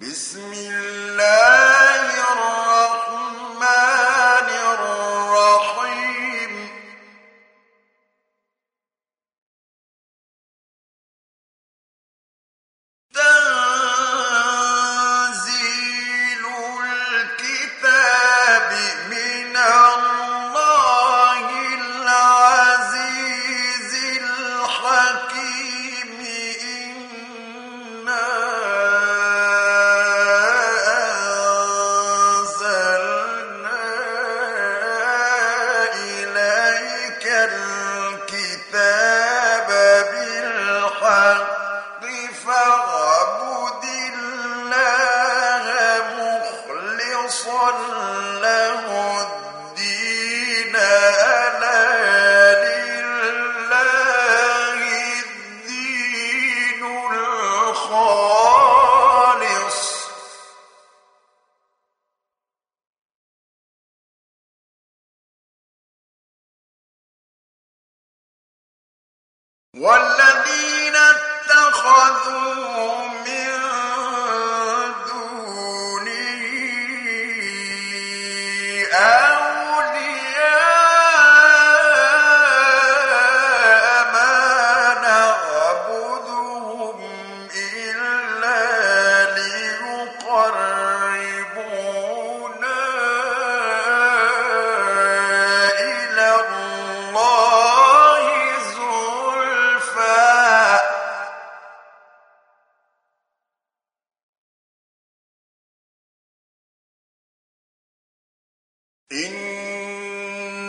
بسم الله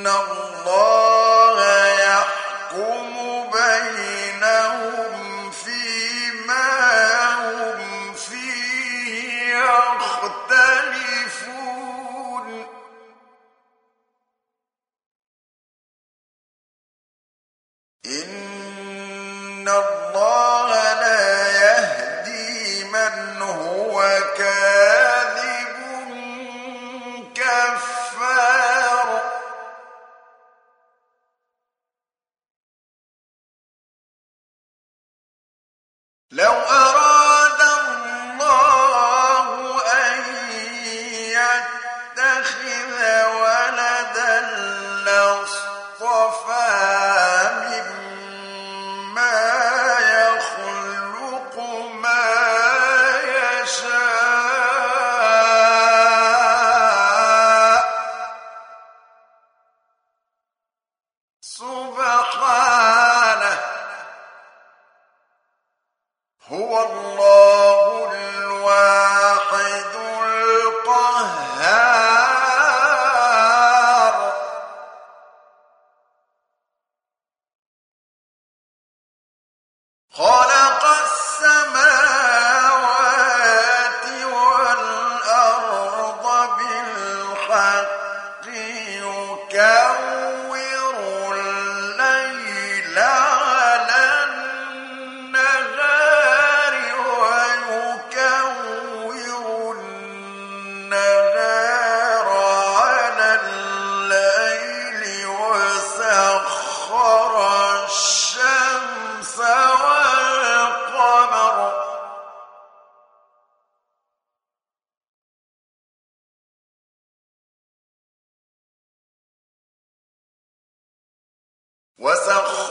الله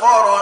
أزواج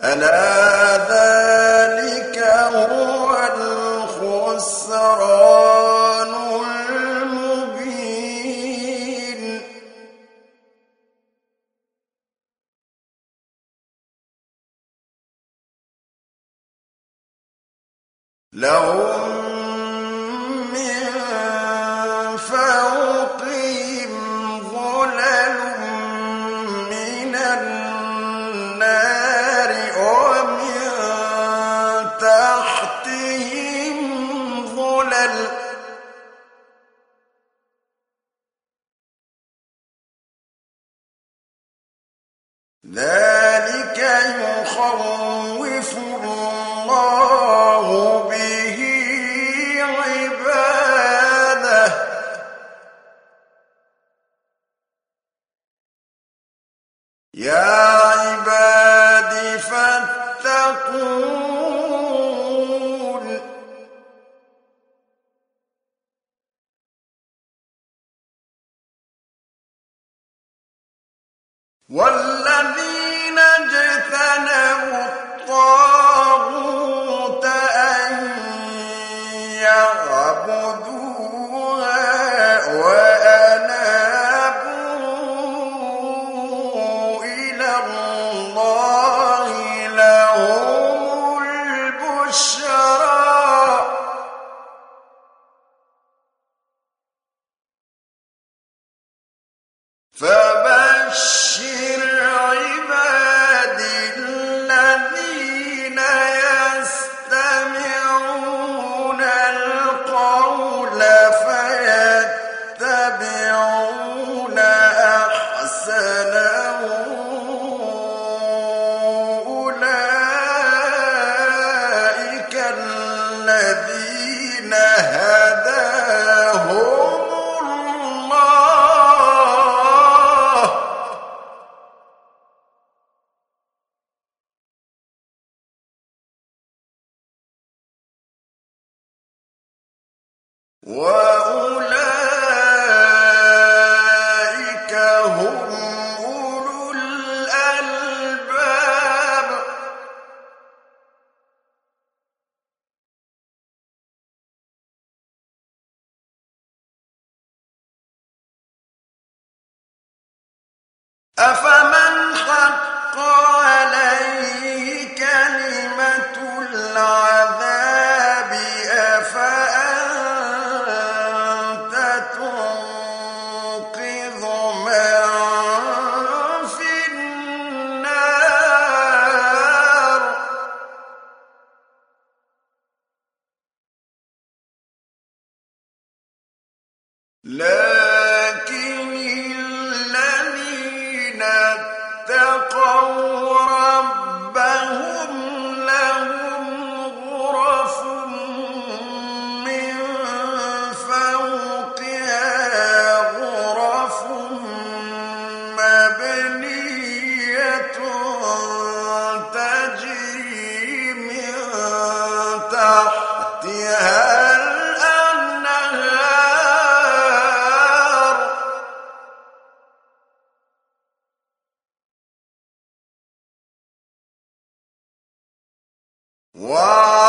أَلَا ذَٰلِكَ هُوَ الْخُسْرَانُ؟ Wow!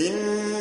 إِنَّ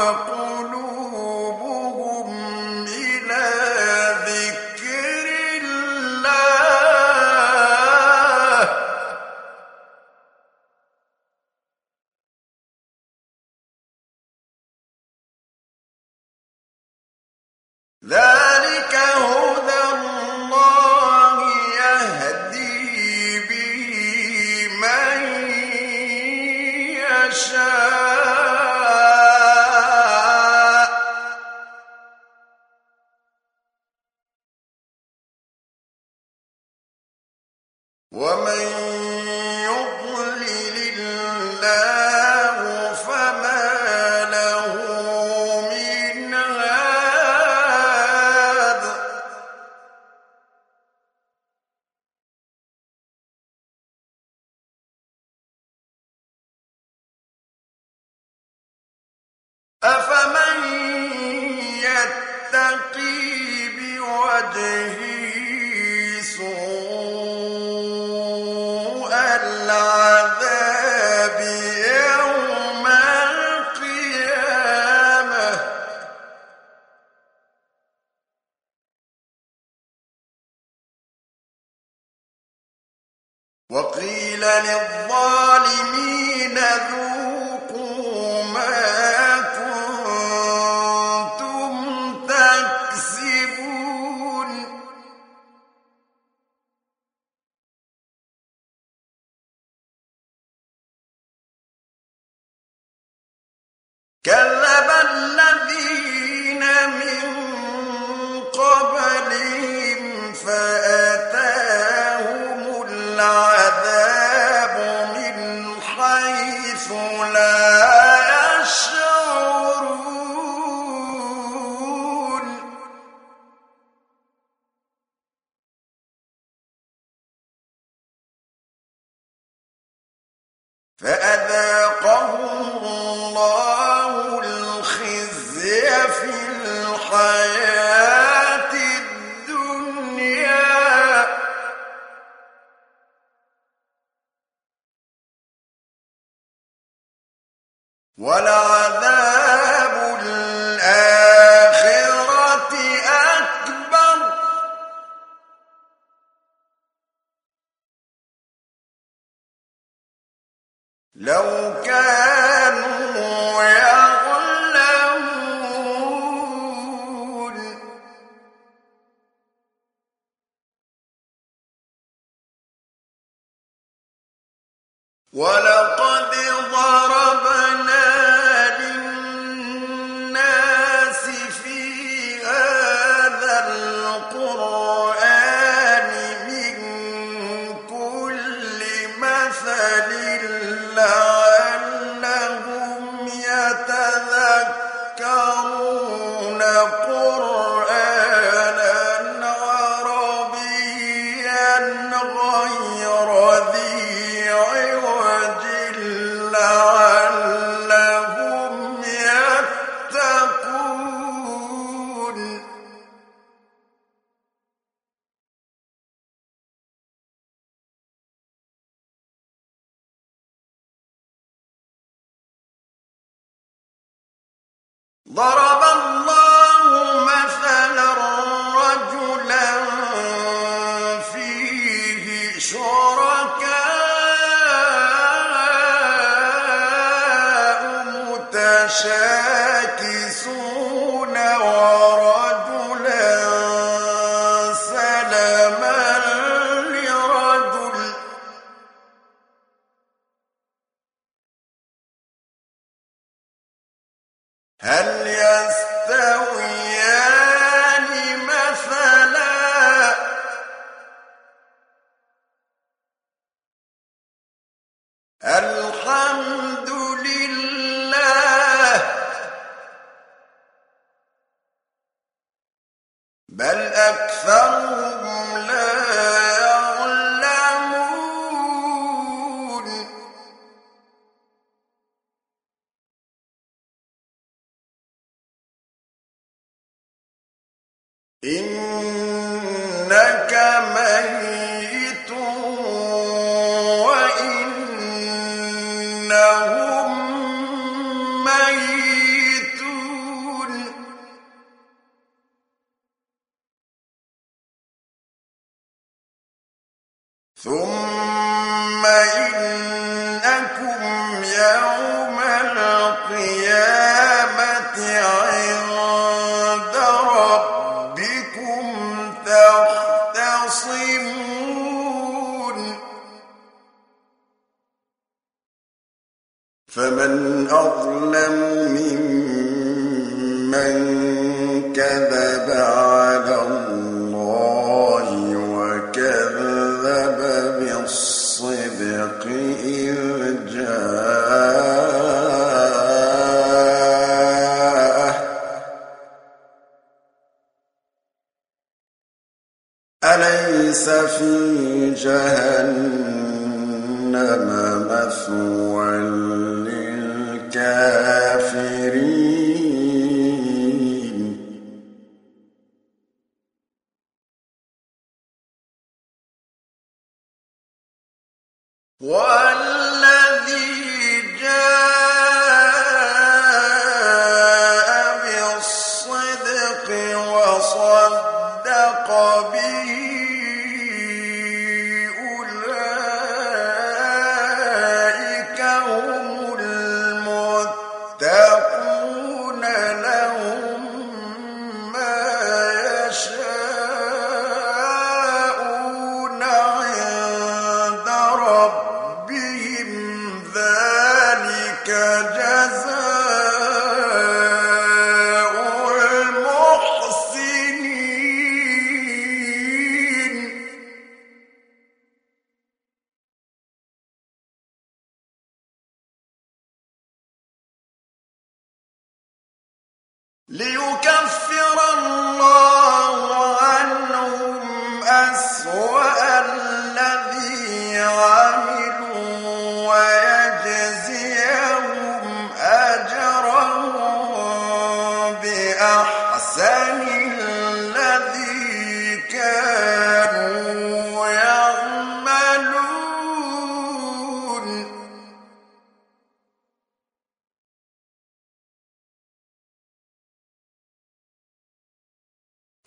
وقلوبهم ضرب الله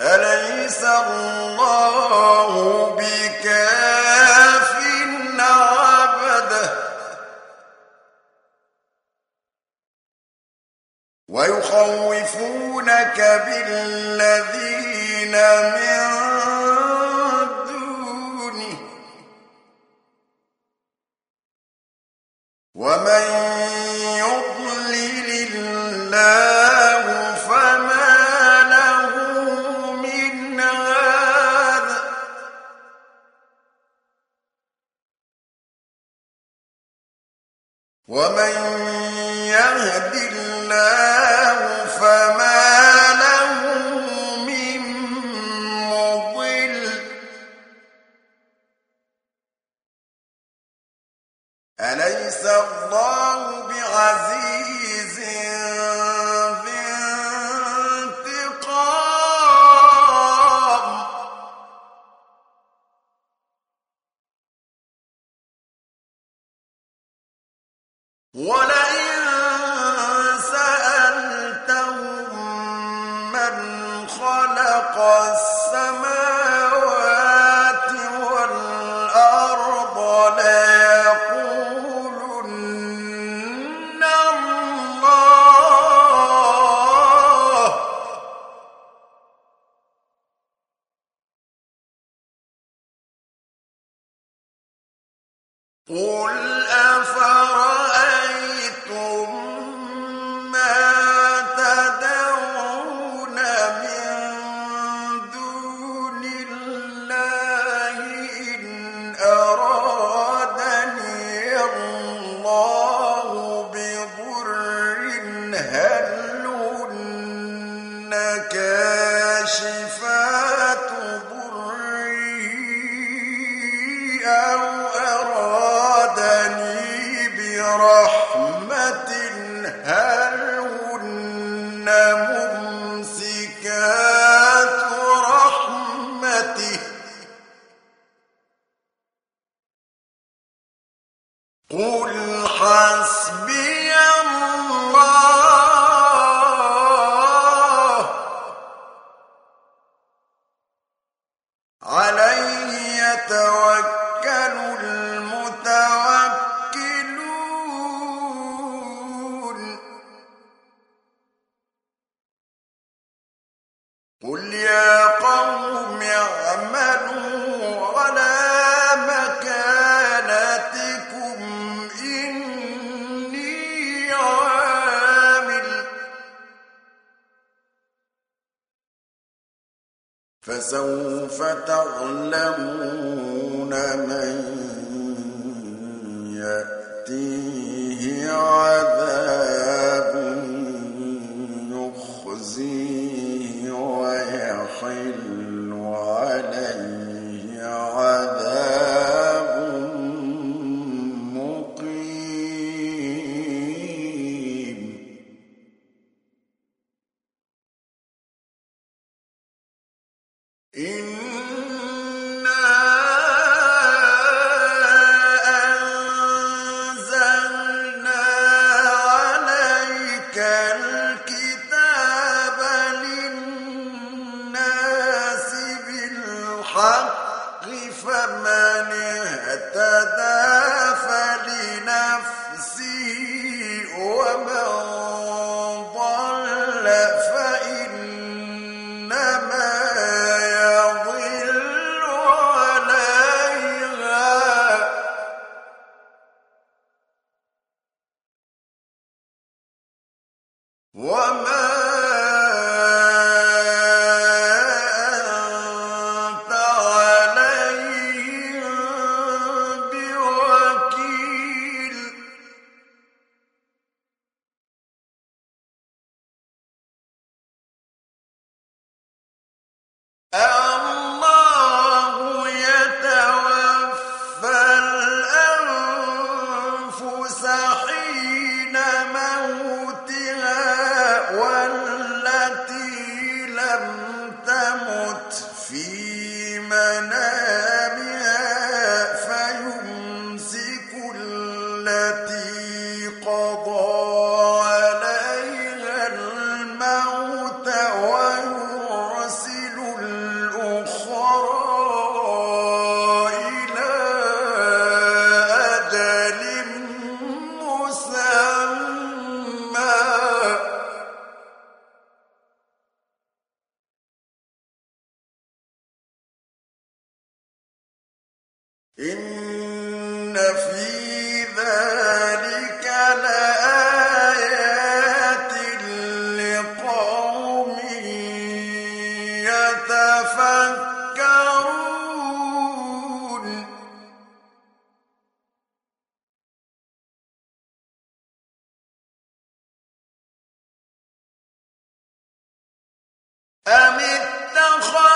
أليس الله بكاف ويخوفونك بالذين من دونه. ومن بالحق فمن أم اتخذوا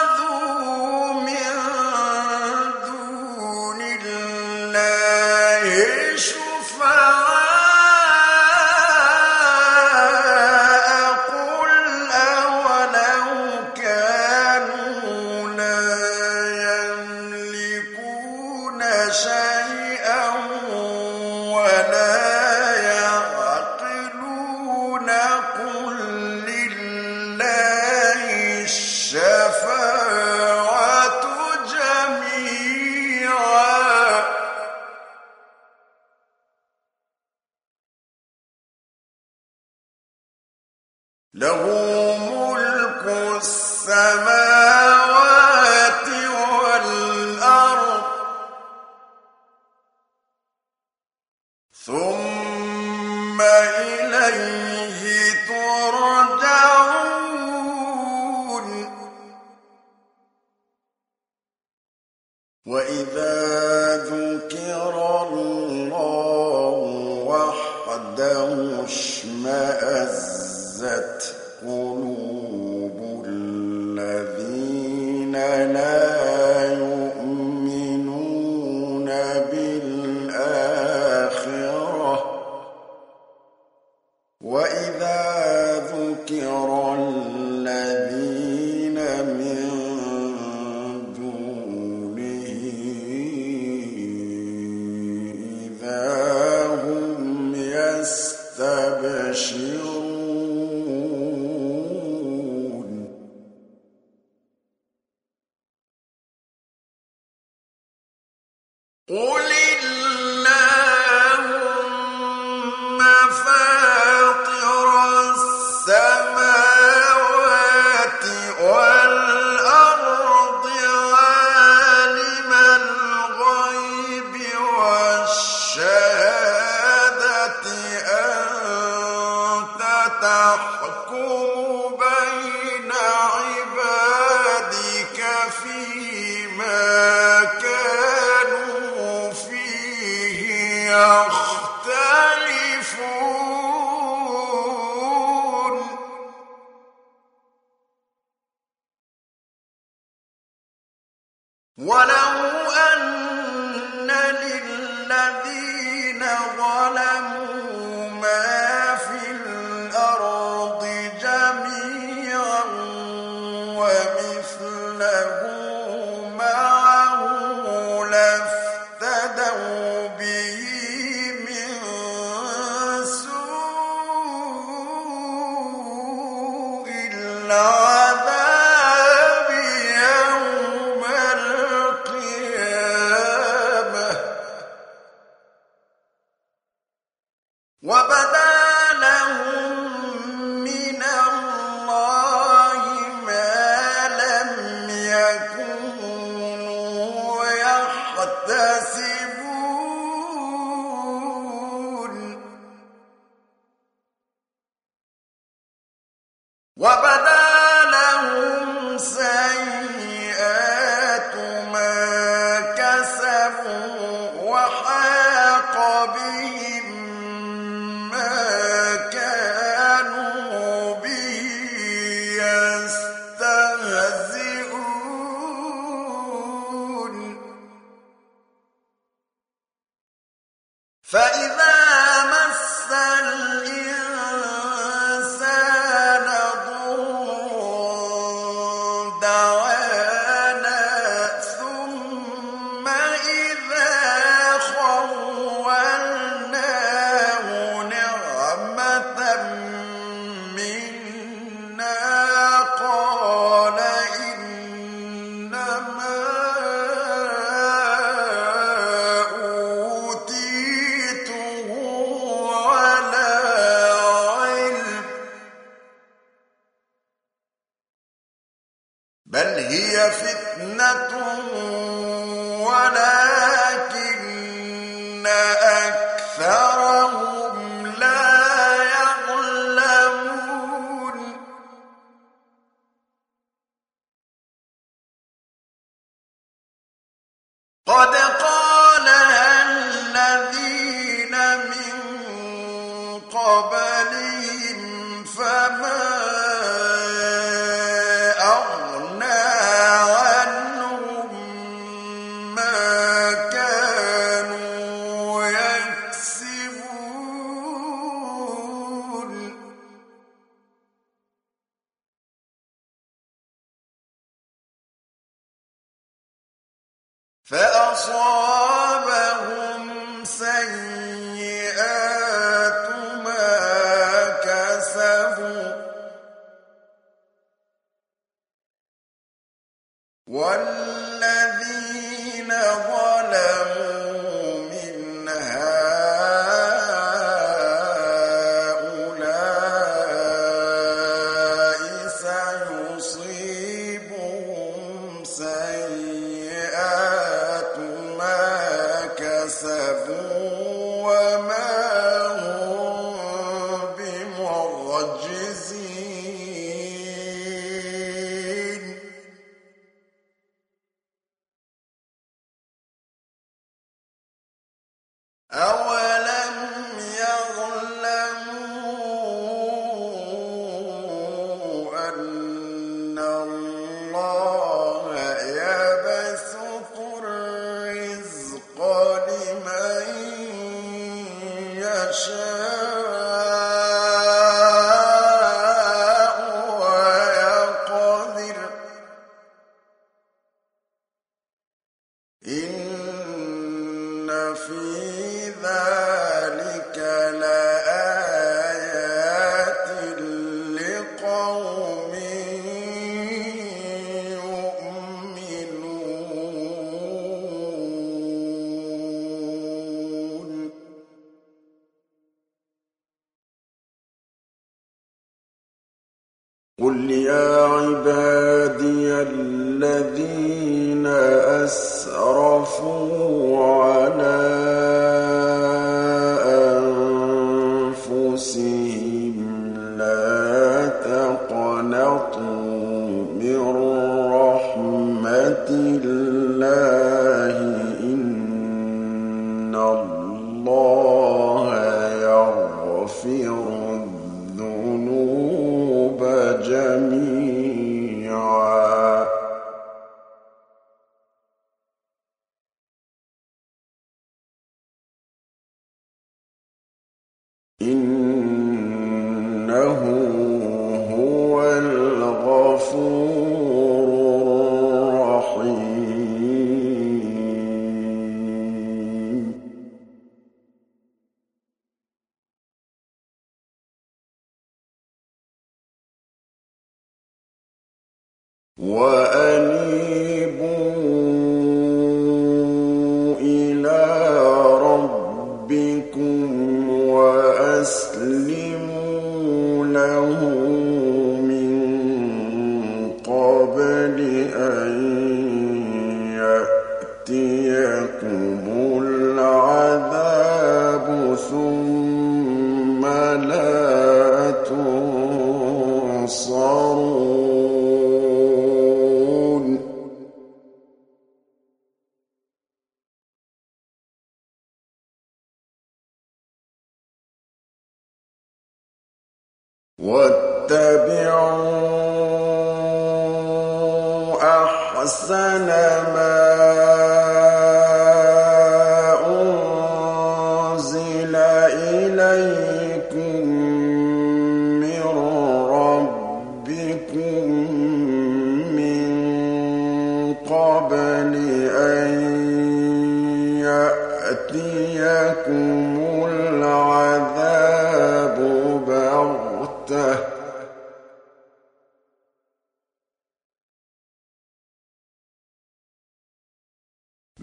قل والذين كثير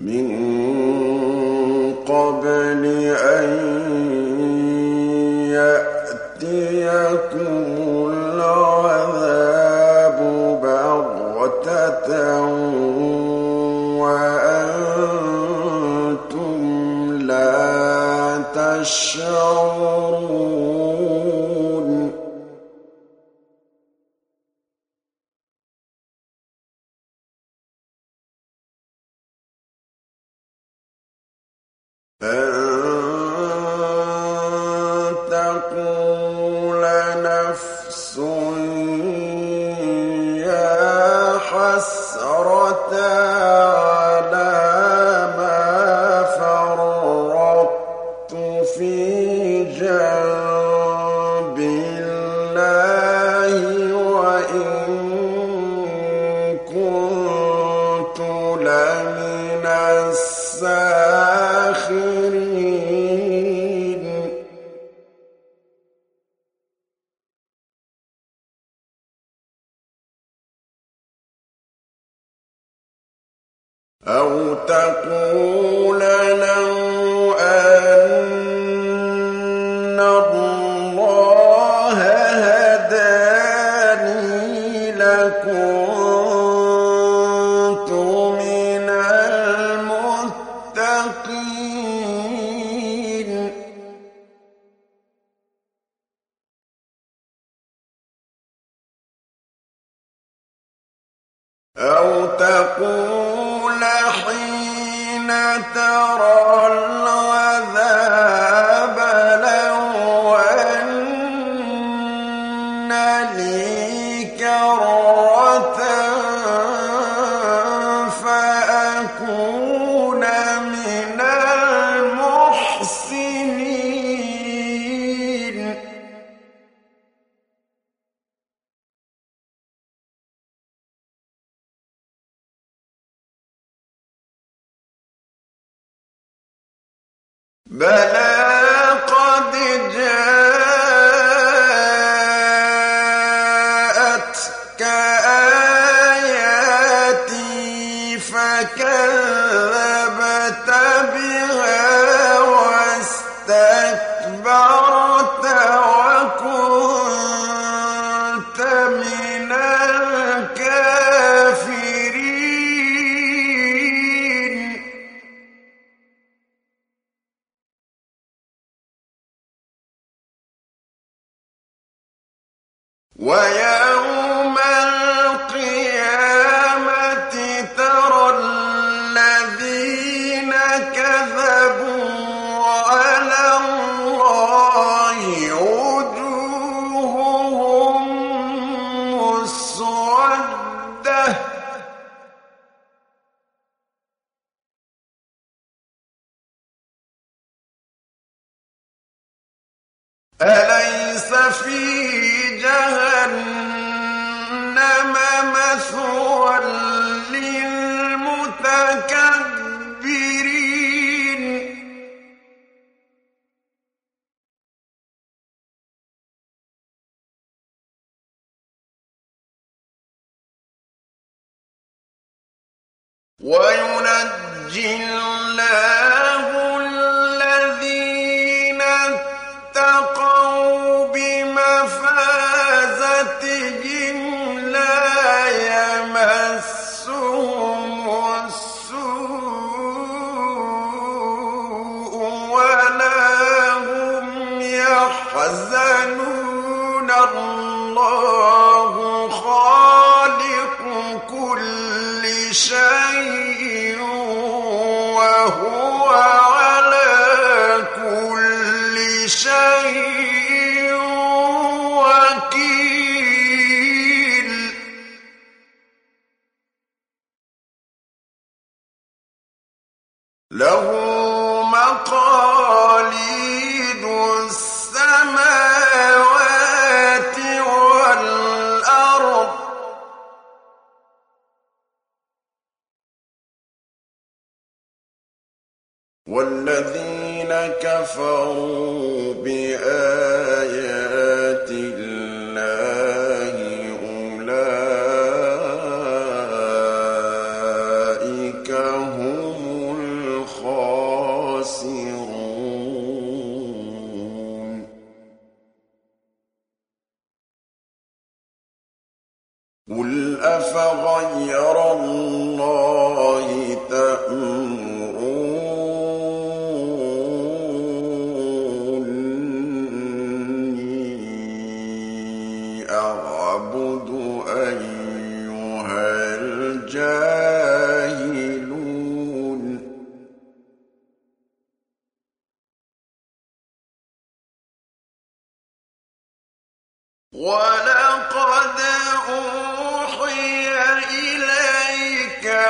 من قبل أن يأتيكم العذاب بغتة وأنتم لا تشعرون. لي يُعْلَمُ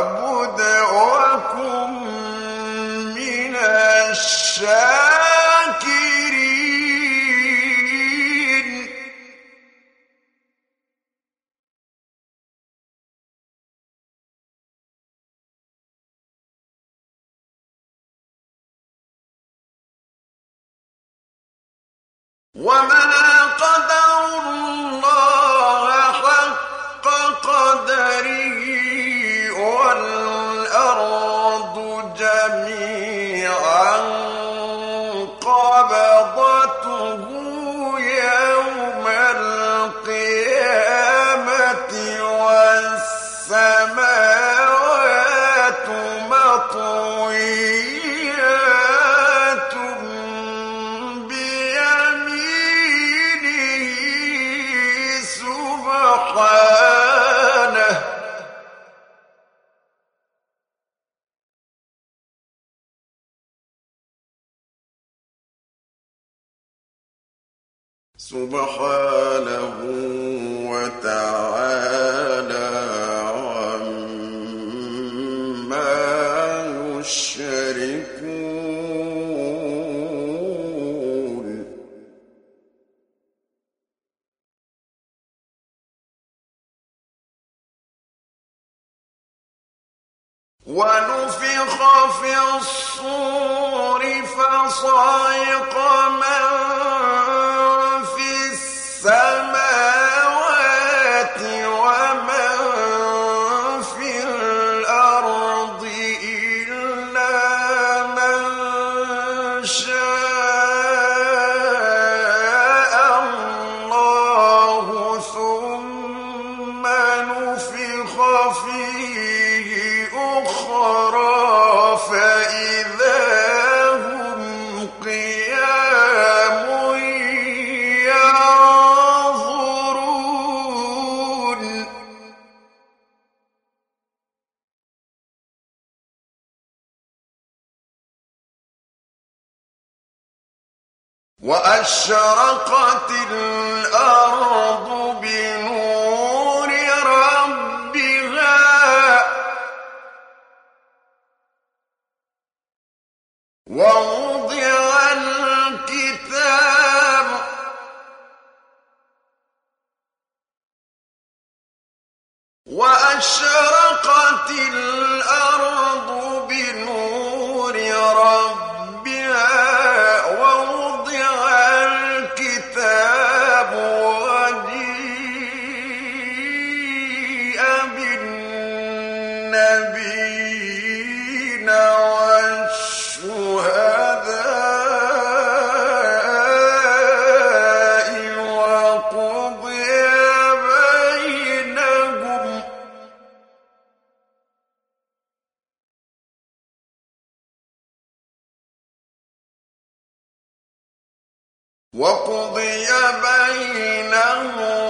فاعبد وكن من الشاكرين. وما ونفخ في الصور فصعق وقضي بينهم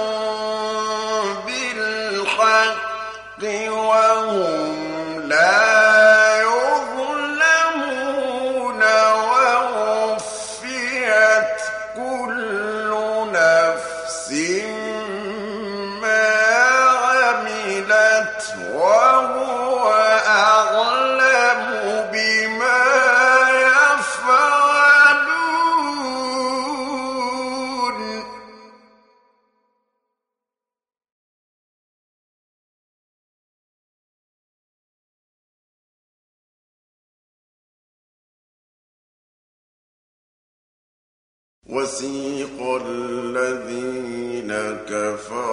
وسيق الذين كفروا.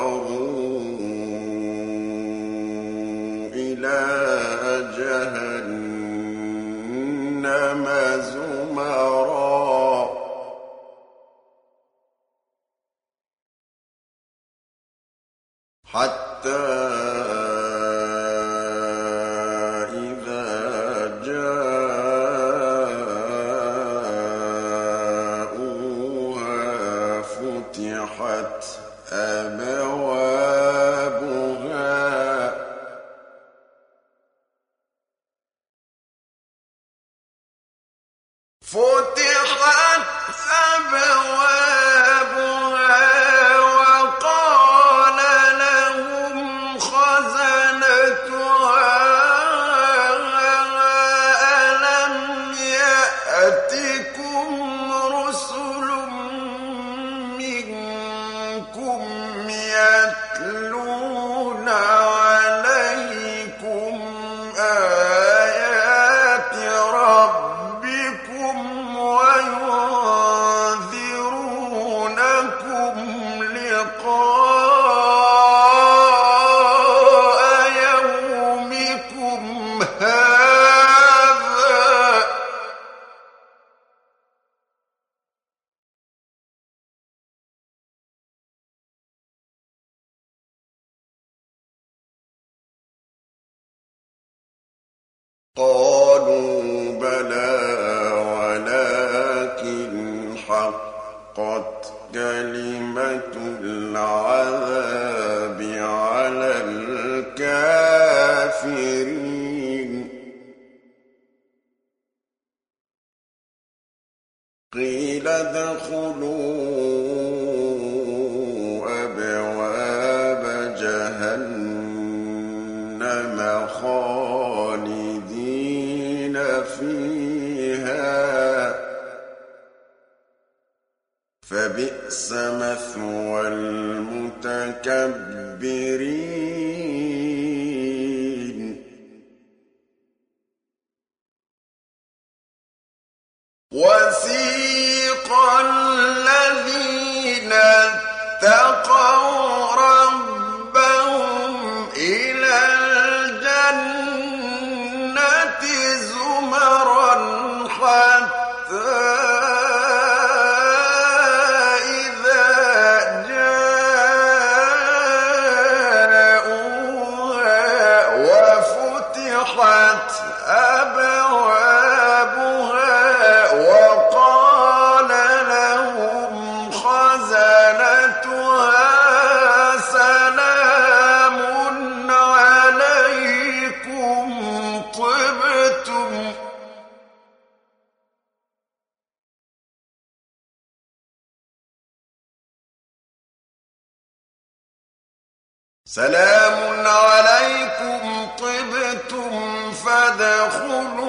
سلام عليكم طبتم فادخلوها.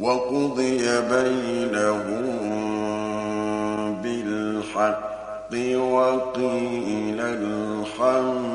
وقضي بينهم بالحق وقيل الحمد